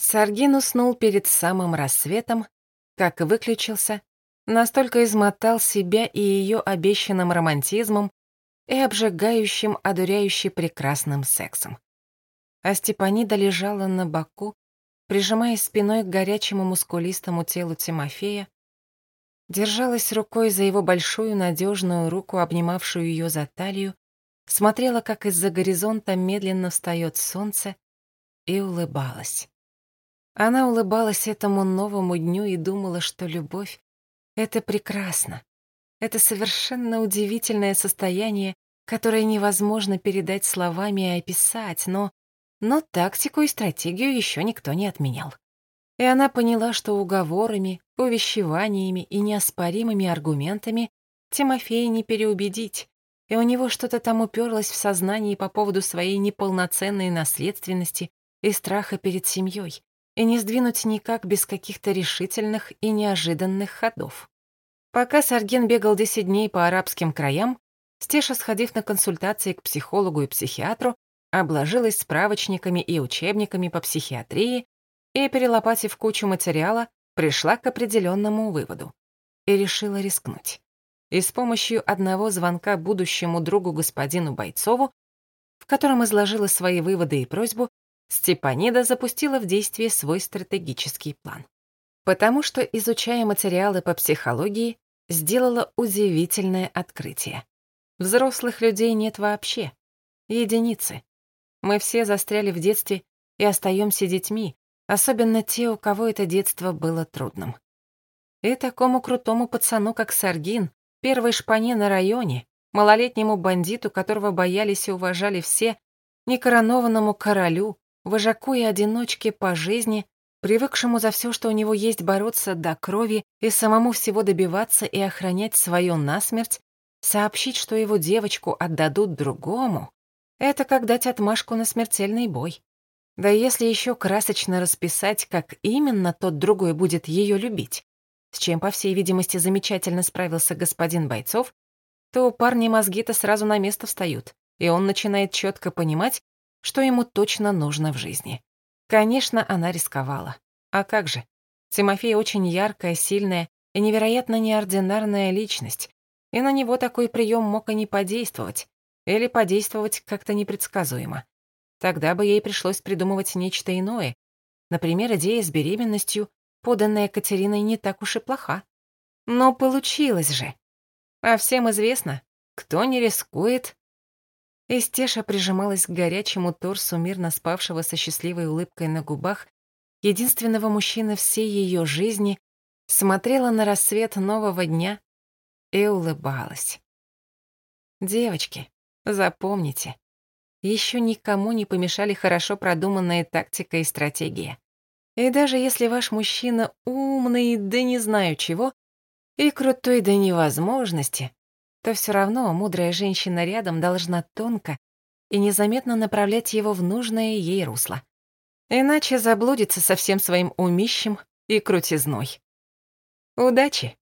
Саргин уснул перед самым рассветом, как выключился, настолько измотал себя и ее обещанным романтизмом и обжигающим, одуряюще прекрасным сексом. А Степанида лежала на боку, прижимаясь спиной к горячему мускулистому телу Тимофея, держалась рукой за его большую надежную руку, обнимавшую ее за талию, смотрела, как из-за горизонта медленно встает солнце, и улыбалась. Она улыбалась этому новому дню и думала, что любовь — это прекрасно. Это совершенно удивительное состояние, которое невозможно передать словами и описать, но... Но тактику и стратегию еще никто не отменял. И она поняла, что уговорами, увещеваниями и неоспоримыми аргументами Тимофея не переубедить, и у него что-то там уперлось в сознании по поводу своей неполноценной наследственности и страха перед семьей и не сдвинуть никак без каких-то решительных и неожиданных ходов. Пока Сарген бегал 10 дней по арабским краям, Стеша, сходив на консультации к психологу и психиатру, обложилась справочниками и учебниками по психиатрии и, перелопатив кучу материала, пришла к определенному выводу и решила рискнуть. И с помощью одного звонка будущему другу господину Бойцову, в котором изложила свои выводы и просьбу, Степанида запустила в действие свой стратегический план. Потому что, изучая материалы по психологии, сделала удивительное открытие. Взрослых людей нет вообще. Единицы. Мы все застряли в детстве и остаемся детьми, особенно те, у кого это детство было трудным. И такому крутому пацану, как Саргин, первой шпане на районе, малолетнему бандиту, которого боялись и уважали все, некоронованному королю, вожаку и одиночке по жизни, привыкшему за все, что у него есть, бороться до крови и самому всего добиваться и охранять свою насмерть, сообщить, что его девочку отдадут другому, это как дать отмашку на смертельный бой. Да если еще красочно расписать, как именно тот другой будет ее любить, с чем, по всей видимости, замечательно справился господин Бойцов, то у парня мозги-то сразу на место встают, и он начинает четко понимать, что ему точно нужно в жизни. Конечно, она рисковала. А как же? Тимофей очень яркая, сильная и невероятно неординарная личность, и на него такой прием мог и не подействовать, или подействовать как-то непредсказуемо. Тогда бы ей пришлось придумывать нечто иное. Например, идея с беременностью, поданная Катериной, не так уж и плоха. Но получилось же. А всем известно, кто не рискует, Эстеша прижималась к горячему торсу мирно спавшего со счастливой улыбкой на губах единственного мужчины всей ее жизни, смотрела на рассвет нового дня и улыбалась. Девочки, запомните, еще никому не помешали хорошо продуманная тактика и стратегия. И даже если ваш мужчина умный, да не знаю чего, и крутой до невозможности, то все равно мудрая женщина рядом должна тонко и незаметно направлять его в нужное ей русло. Иначе заблудится со всем своим умищем и крутизной. Удачи!